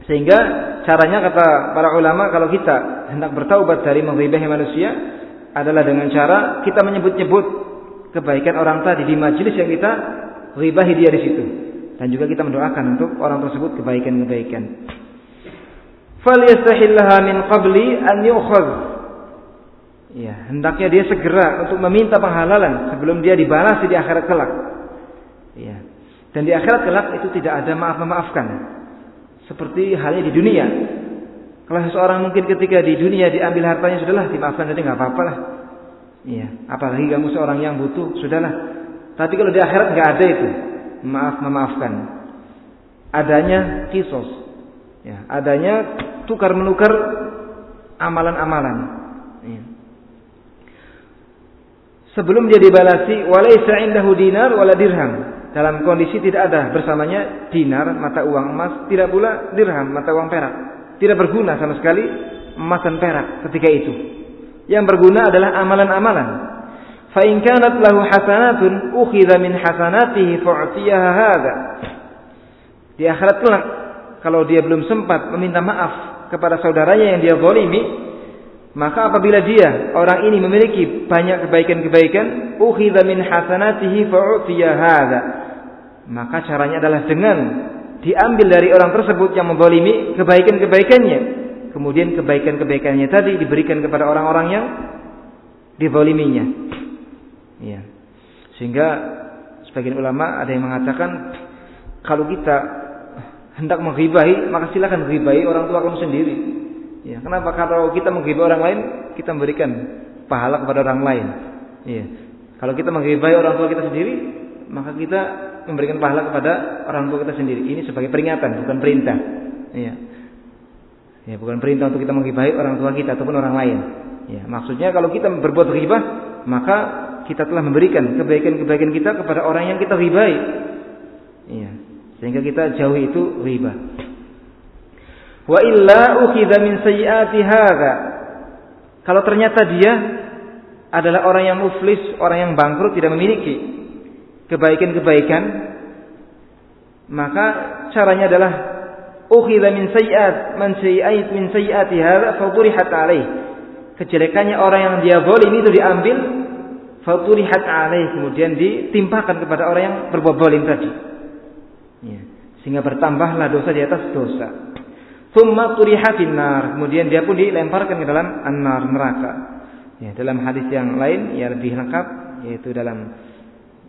Sehingga caranya kata para ulama kalau kita hendak bertaubat dari mengribai manusia adalah dengan cara kita menyebut-nyebut kebaikan orang tadi di majelis yang kita ribahi dia di situ. Dan juga kita mendoakan untuk orang tersebut kebaikan-kebaikan. Falyastahillaha min qabli an yu'khadh Ya, hendaknya dia segera untuk meminta penghalalan sebelum dia dibalas di akhirat kelak. Ya. Dan di akhirat kelak itu tidak ada maaf memaafkan. Seperti halnya di dunia. Kalau seseorang mungkin ketika di dunia diambil hartanya sudahlah dimaafkan jadi nggak apa-apa lah. Iya, apalagi kamu seorang yang butuh, sudahlah. Tapi kalau di akhirat nggak ada itu maaf memaafkan. Adanya kisos, ya, adanya tukar menukar amalan-amalan. Ya sebelum dia dibalasi walaisa indahu dinar wala dirham. Dalam kondisi tidak ada bersamanya dinar mata uang emas tidak pula dirham mata uang perak. Tidak berguna sama sekali emas dan perak ketika itu. Yang berguna adalah amalan-amalan. Fa in kanat lahu hasanatun ukhidha min hasanatihi fa'tiyaha hadha. Di akhirat kelak kalau dia belum sempat meminta maaf kepada saudaranya yang dia zalimi maka apabila dia orang ini memiliki banyak kebaikan-kebaikan, ukhidha min hasanatihi fa'utiya hadza. Maka caranya adalah dengan diambil dari orang tersebut yang membolimi kebaikan-kebaikannya, kemudian kebaikan-kebaikannya tadi diberikan kepada orang-orang yang dizaliminya. Ya. Sehingga sebagian ulama ada yang mengatakan kalau kita hendak menghibahi maka silakan menghibahi orang tua kamu sendiri. Ya, kenapa kalau kita menghibahi orang lain kita memberikan pahala kepada orang lain? Ya. Kalau kita menghibahi orang tua kita sendiri maka kita memberikan pahala kepada orang tua kita sendiri. Ini sebagai peringatan bukan perintah. Ya. Ya, bukan perintah untuk kita menghibahi orang tua kita ataupun orang lain. Ya, maksudnya kalau kita berbuat ghibah, maka kita telah memberikan kebaikan-kebaikan kita kepada orang yang kita ghibahi. Ya, sehingga kita jauhi itu ghibah. Wa illa ukhidha min sayyiati hadza. Kalau ternyata dia adalah orang yang muflis, orang yang bangkrut, tidak memiliki kebaikan-kebaikan, maka caranya adalah ukhidha min sayyiat man sayyiat min sayyiati hadza fadurihat alaih. Kejelekannya orang yang dia zalim itu diambil fadurihat alaih kemudian ditimpakan kepada orang yang berbuat zalim tadi. Ya. Sehingga bertambahlah dosa di atas dosa. Thumma turihatin nar. Kemudian dia pun dilemparkan ke dalam an-nar neraka. Ya, dalam hadis yang lain ya lebih lengkap yaitu dalam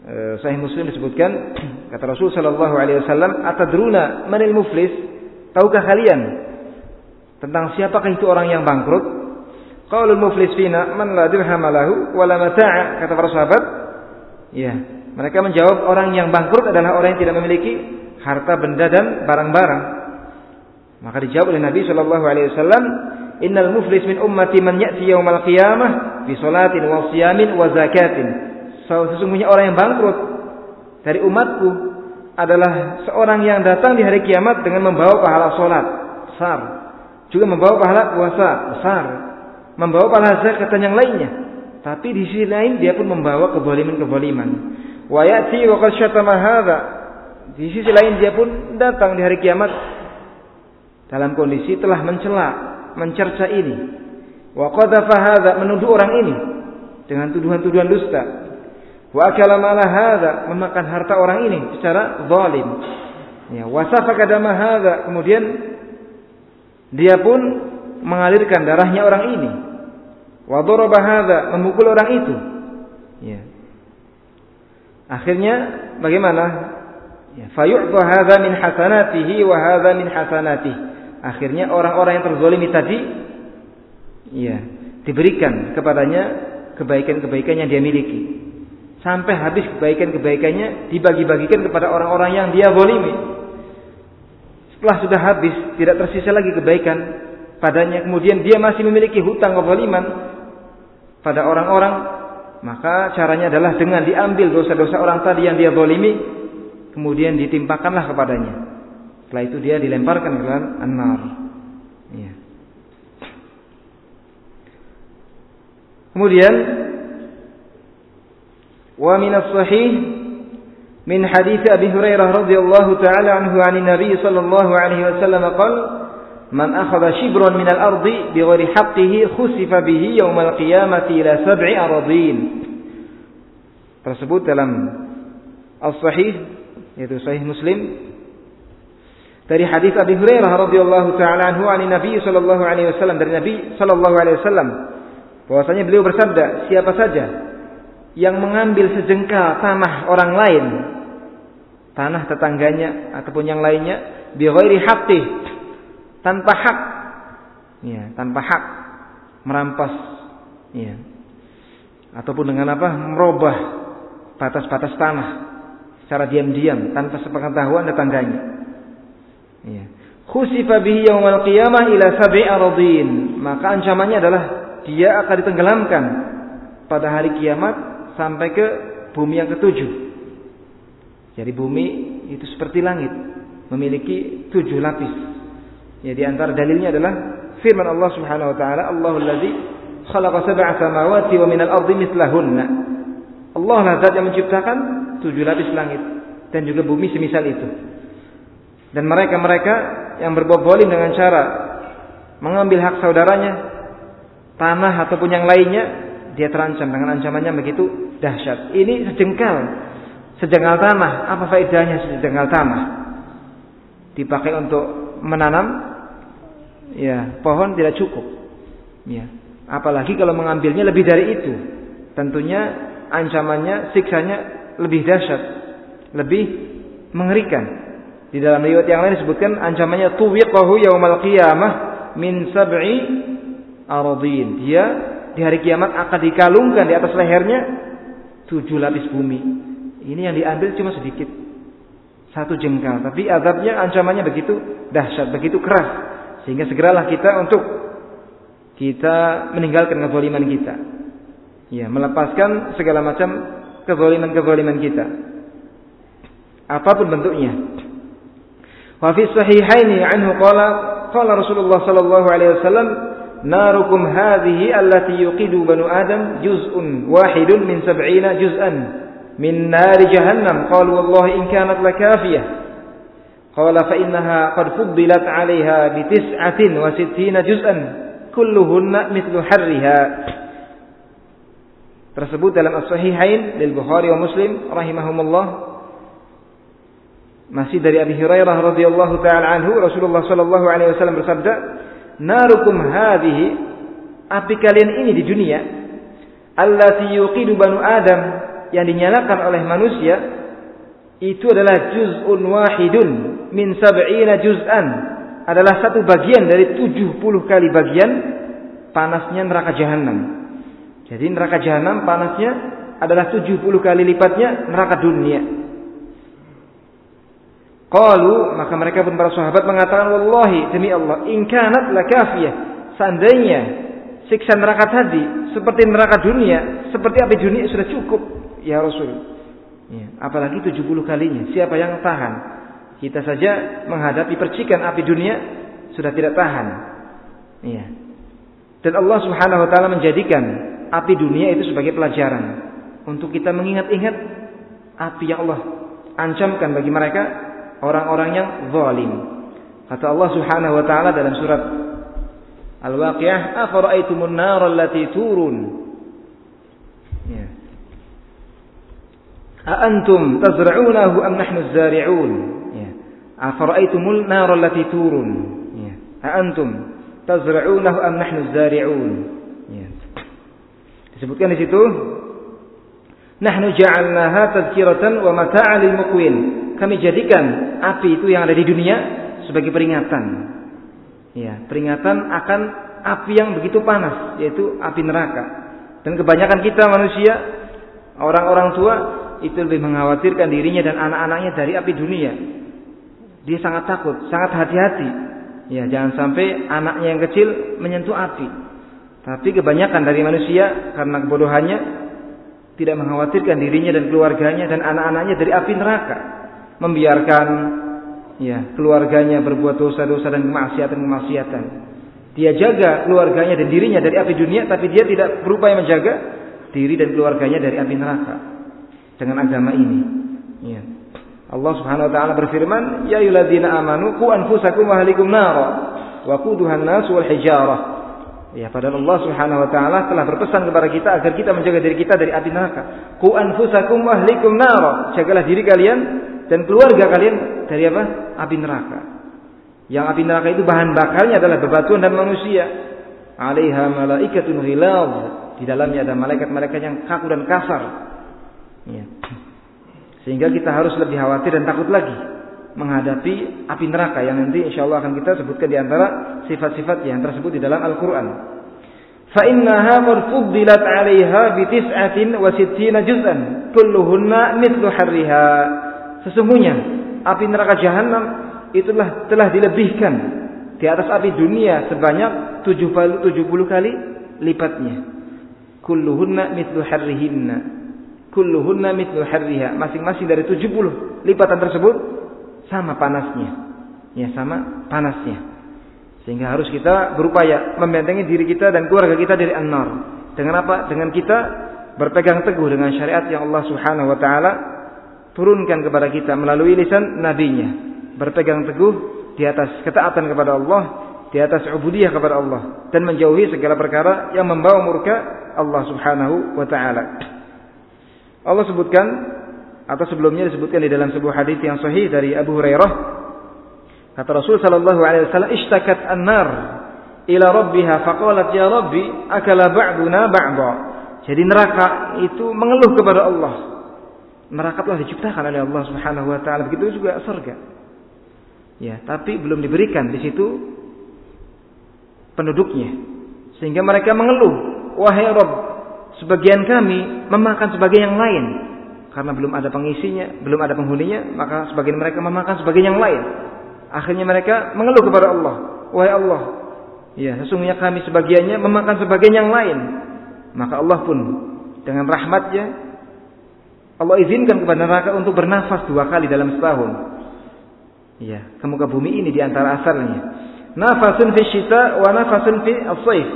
uh, Sahih Muslim disebutkan kata Rasul sallallahu alaihi wasallam atadruna manil muflis Tahukah kalian tentang siapakah itu orang yang bangkrut? Qaulul muflis fina man la dirham lahu wa la mata'a kata para sahabat. Ya, mereka menjawab orang yang bangkrut adalah orang yang tidak memiliki harta benda dan barang-barang. Maka dijawab oleh Nabi sallallahu alaihi wasallam, "Innal muflis min ummati man ya'ti yaumal qiyamah bi salatin wa siyamin wa zakatin." So, sesungguhnya orang yang bangkrut dari umatku adalah seorang yang datang di hari kiamat dengan membawa pahala sholat besar, juga membawa pahala puasa besar, membawa pahala zakat dan yang lainnya. Tapi di sisi lain dia pun membawa keboliman-keboliman. Wa ya'ti wa qad syatama Di sisi lain dia pun datang di hari kiamat dalam kondisi telah mencela, mencerca ini. Wa qadhafa hadza menuduh orang ini dengan tuduhan-tuduhan dusta. Wa akala mala hadza, memakan harta orang ini secara zalim. Ya, wa safaka dama hadza, kemudian dia pun mengalirkan darahnya orang ini. Wa daraba hadza, memukul orang itu. Ya. Akhirnya bagaimana? Ya, fayu'ta hadza min hasanatihi wa hadza min hasanatihi. Akhirnya orang-orang yang terzalimi tadi ya, diberikan kepadanya kebaikan-kebaikan yang dia miliki sampai habis kebaikan-kebaikannya dibagi-bagikan kepada orang-orang yang dia zalimi. Setelah sudah habis, tidak tersisa lagi kebaikan padanya, kemudian dia masih memiliki hutang kezaliman pada orang-orang, maka caranya adalah dengan diambil dosa-dosa orang tadi yang dia zalimi, kemudian ditimpakanlah kepadanya. Setelah itu dia dilemparkan ke dalam an-nar. Ya. Kemudian الصحيح من حديث أبي هريرة رضي الله تعالى عنه عن النبي صلى الله عليه وسلم قال من أخذ شبرا من الأرض حقه خسف به يوم القيامة إلى سبع أراضين tersebut dalam Al-Sahih yaitu Sahih Muslim dari hadis Abi Hurairah radhiyallahu taala anhu an Nabi sallallahu alaihi wasallam dari Nabi sallallahu alaihi wasallam bahwasanya beliau bersabda siapa saja yang mengambil sejengkal tanah orang lain, tanah tetangganya ataupun yang lainnya, bighairi haqqi, tanpa hak, ya, tanpa hak merampas, ya, ataupun dengan apa, merubah batas-batas tanah secara diam-diam tanpa sepengetahuan tetangganya. Ya. Khusifa bihi yaumal qiyamah ila sab'i aradin. Maka ancamannya adalah dia akan ditenggelamkan pada hari kiamat sampai ke bumi yang ketujuh. Jadi bumi itu seperti langit, memiliki tujuh lapis. Ya di antara dalilnya adalah firman Allah Subhanahu wa taala, Allahul ladzi khalaqa sab'a samawati wa minal ardi mithlahunna. Allah lah zat yang menciptakan tujuh lapis langit dan juga bumi semisal itu. Dan mereka-mereka yang berbuat zalim dengan cara mengambil hak saudaranya, tanah ataupun yang lainnya, dia terancam dengan ancamannya begitu dahsyat. Ini sejengkal, sejengkal tanah. Apa faedahnya sejengkal tanah? Dipakai untuk menanam ya pohon tidak cukup. Ya. Apalagi kalau mengambilnya lebih dari itu. Tentunya ancamannya, siksanya lebih dahsyat, lebih mengerikan. Di dalam riwayat yang lain disebutkan ancamannya tuwiqahu yaumal qiyamah min sab'i aradin. Dia di hari kiamat akan dikalungkan di atas lehernya tujuh lapis bumi. Ini yang diambil cuma sedikit. Satu jengkal. Tapi azabnya, ancamannya begitu dahsyat, begitu keras. Sehingga segeralah kita untuk kita meninggalkan kezaliman kita. Ya, melepaskan segala macam kezaliman-kezaliman kita. Apa pun bentuknya. Wa fi sahihaini anhu qala qala Rasulullah sallallahu alaihi wasallam narukum hadhihi allati yuqidu banu adam juz'un wahidun min sab'ina juz'an min nari jahannam qalu wallahi in kanat lakafiyah qala fa innaha qad fuddilat 'alayha bi tis'atin wa sittina juz'an kulluhunna mithlu harriha tersebut dalam as-sahihain lil Bukhari wa Muslim rahimahumullah masih dari Abi Hurairah radhiyallahu taala anhu Rasulullah sallallahu alaihi wasallam bersabda, "Narukum hadhihi api kalian ini di dunia allati yuqidu banu Adam yang dinyalakan oleh manusia itu adalah juz'un wahidun min sab'ina juz'an adalah satu bagian dari 70 kali bagian panasnya neraka jahanam. Jadi neraka jahanam panasnya adalah 70 kali lipatnya neraka dunia. Qalu maka mereka pun para sahabat mengatakan wallahi demi Allah in kanat lakafiyah seandainya siksa neraka tadi seperti neraka dunia seperti api dunia sudah cukup ya Rasul. Ya, apalagi 70 kalinya siapa yang tahan? Kita saja menghadapi percikan api dunia sudah tidak tahan. Ya dan Allah Subhanahu wa taala menjadikan api dunia itu sebagai pelajaran untuk kita mengingat-ingat api yang Allah ancamkan bagi mereka orang-orang yang zalim. Kata Allah Subhanahu wa taala dalam surat Al-Waqiah, "Afara'aytumun nar allati turun?" Ya. A antum tazra'unahu am nahnu az-zari'un? Ya. Afara'aytumul nar allati turun? Ya. A antum tazra'unahu am nahnu az-zari'un? Ya. Disebutkan di situ, "Nahnu ja'alnaha tadhkiratan wa mata'al lil muqwin." Kami jadikan api itu yang ada di dunia sebagai peringatan. Ya, peringatan akan api yang begitu panas, yaitu api neraka. Dan kebanyakan kita manusia, orang-orang tua itu lebih mengkhawatirkan dirinya dan anak-anaknya dari api dunia. Dia sangat takut, sangat hati-hati. Ya, jangan sampai anaknya yang kecil menyentuh api. Tapi kebanyakan dari manusia karena kebodohannya tidak mengkhawatirkan dirinya dan keluarganya dan anak-anaknya dari api neraka membiarkan ya keluarganya berbuat dosa-dosa dan kemaksiatan-kemaksiatan. Dia jaga keluarganya dan dirinya dari api dunia, tapi dia tidak berupaya menjaga diri dan keluarganya dari api neraka dengan agama ini. Ya. Allah Subhanahu wa taala berfirman, "Ya ayyuhalladzina amanu qu anfusakum wa ahlikum nara wa quduhan nas wal hijarah." Ya, padahal Allah Subhanahu wa taala telah berpesan kepada kita agar kita menjaga diri kita dari api neraka. Qu anfusakum wa ahlikum nara. Jagalah diri kalian dan keluarga kalian dari apa? Api neraka. Yang api neraka itu bahan bakarnya adalah bebatuan dan manusia. Alaiha malaikatun ghilaz. Di dalamnya ada malaikat-malaikat yang kaku dan kasar. Ya. Sehingga kita harus lebih khawatir dan takut lagi menghadapi api neraka yang nanti insya Allah akan kita sebutkan di antara sifat-sifat yang tersebut di dalam Al-Quran. Fuddilat 'alaiha bi tis'atin wa sittina juz'an mithlu harriha. Sesungguhnya api neraka jahanam itulah telah dilebihkan di atas api dunia sebanyak 70 kali lipatnya. Kulluhunna mithlu harrihinna. Kulluhunna mithlu harriha. Masing-masing dari 70 lipatan tersebut sama panasnya. Ya, sama panasnya. Sehingga harus kita berupaya membentengi diri kita dan keluarga kita dari an-nar. Dengan apa? Dengan kita berpegang teguh dengan syariat yang Allah Subhanahu wa taala turunkan kepada kita melalui lisan nabinya berpegang teguh di atas ketaatan kepada Allah di atas ubudiyah kepada Allah dan menjauhi segala perkara yang membawa murka Allah Subhanahu wa taala. Allah sebutkan atau sebelumnya disebutkan di dalam sebuah hadis yang sahih dari Abu Hurairah kata Rasul sallallahu alaihi wasallam ishtakat an-nar ila rabbiha faqalat ya rabbi akala ba'duna ba'dha. Jadi neraka itu mengeluh kepada Allah. Neraka telah diciptakan oleh Allah Subhanahu wa taala. Begitu juga surga. Ya, tapi belum diberikan di situ penduduknya. Sehingga mereka mengeluh, "Wahai Rabb, sebagian kami memakan sebagian yang lain." Karena belum ada pengisinya, belum ada penghuninya, maka sebagian mereka memakan sebagian yang lain. Akhirnya mereka mengeluh kepada Allah, "Wahai Allah, Ya, sesungguhnya kami sebagiannya memakan sebagian yang lain. Maka Allah pun dengan rahmatnya Allah izinkan kepada neraka untuk bernafas dua kali dalam setahun. Ya, ke bumi ini di antara asalnya. Nafasun fi syita wa nafasun fi as-saif.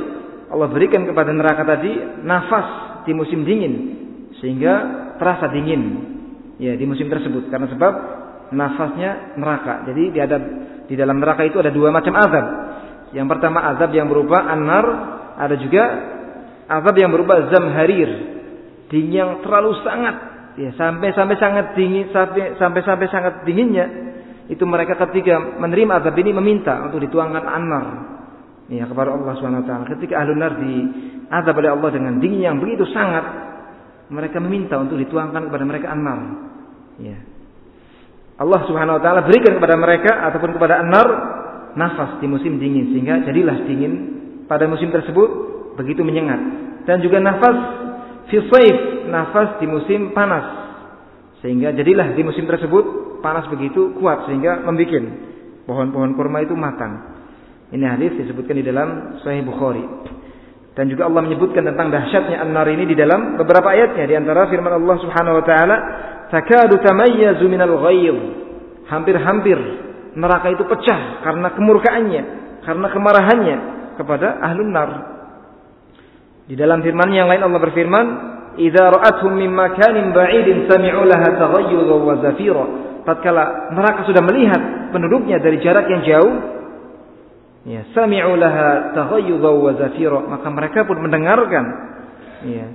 Allah berikan kepada neraka tadi nafas di musim dingin sehingga terasa dingin ya di musim tersebut karena sebab nafasnya neraka. Jadi di ada di dalam neraka itu ada dua macam azab. Yang pertama azab yang berupa anar, ada juga azab yang berupa zamharir, dingin yang terlalu sangat, ya sampai sampai sangat dingin sampai sampai sangat dinginnya itu mereka ketika menerima azab ini meminta untuk dituangkan anar ya kepada Allah Subhanahu wa taala. Ketika ahlu nar di azab oleh Allah dengan dingin yang begitu sangat, mereka meminta untuk dituangkan kepada mereka anar. Ya. Allah Subhanahu wa taala berikan kepada mereka ataupun kepada anar nafas di musim dingin sehingga jadilah dingin pada musim tersebut begitu menyengat dan juga nafas fi nafas di musim panas. Sehingga jadilah di musim tersebut panas begitu kuat sehingga membuat pohon-pohon kurma itu matang. Ini hadis disebutkan di dalam Sahih Bukhari. Dan juga Allah menyebutkan tentang dahsyatnya an-nar ini di dalam beberapa ayatnya. Di antara firman Allah Subhanahu wa taala takadu tamayyazu minal ghayz hampir-hampir neraka itu pecah karena kemurkaannya, karena kemarahannya kepada ahlun nar. Di dalam firman yang lain Allah berfirman, "Idza ra'atuhum min makanin ba'idin sami'u laha taghayyuzan wa zafira." Tatkala neraka sudah melihat penduduknya dari jarak yang jauh, ya, sami'u laha taghayyuzan wa zafira, maka mereka pun mendengarkan ya,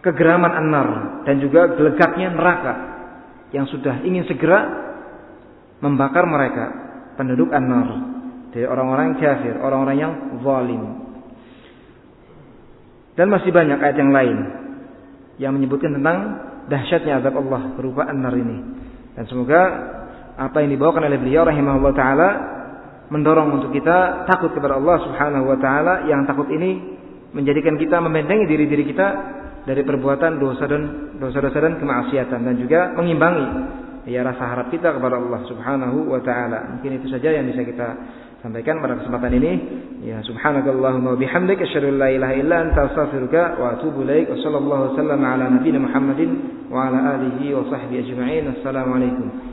kegeraman an-nar dan juga gelegaknya neraka yang sudah ingin segera membakar mereka penduduk An-Nar dari orang-orang kafir, orang-orang yang zalim. Dan masih banyak ayat yang lain yang menyebutkan tentang dahsyatnya azab Allah berupa An-Nar ini. Dan semoga apa yang dibawakan oleh beliau rahimahullah taala mendorong untuk kita takut kepada Allah Subhanahu wa taala yang takut ini menjadikan kita membentengi diri-diri kita dari perbuatan dosa dan dosa-dosa dan kemaksiatan dan juga mengimbangi ya rasa harap kita kepada Allah Subhanahu wa taala. Mungkin itu saja yang bisa kita sampaikan pada kesempatan ini. Ya subhanakallahumma wa bihamdik asyhadu an la ilaha illa anta astaghfiruka wa atubu ilaik. Wa sallallahu wasallam ala nabiyyina Muhammadin wa ala alihi wa sahbihi ajma'in. Assalamualaikum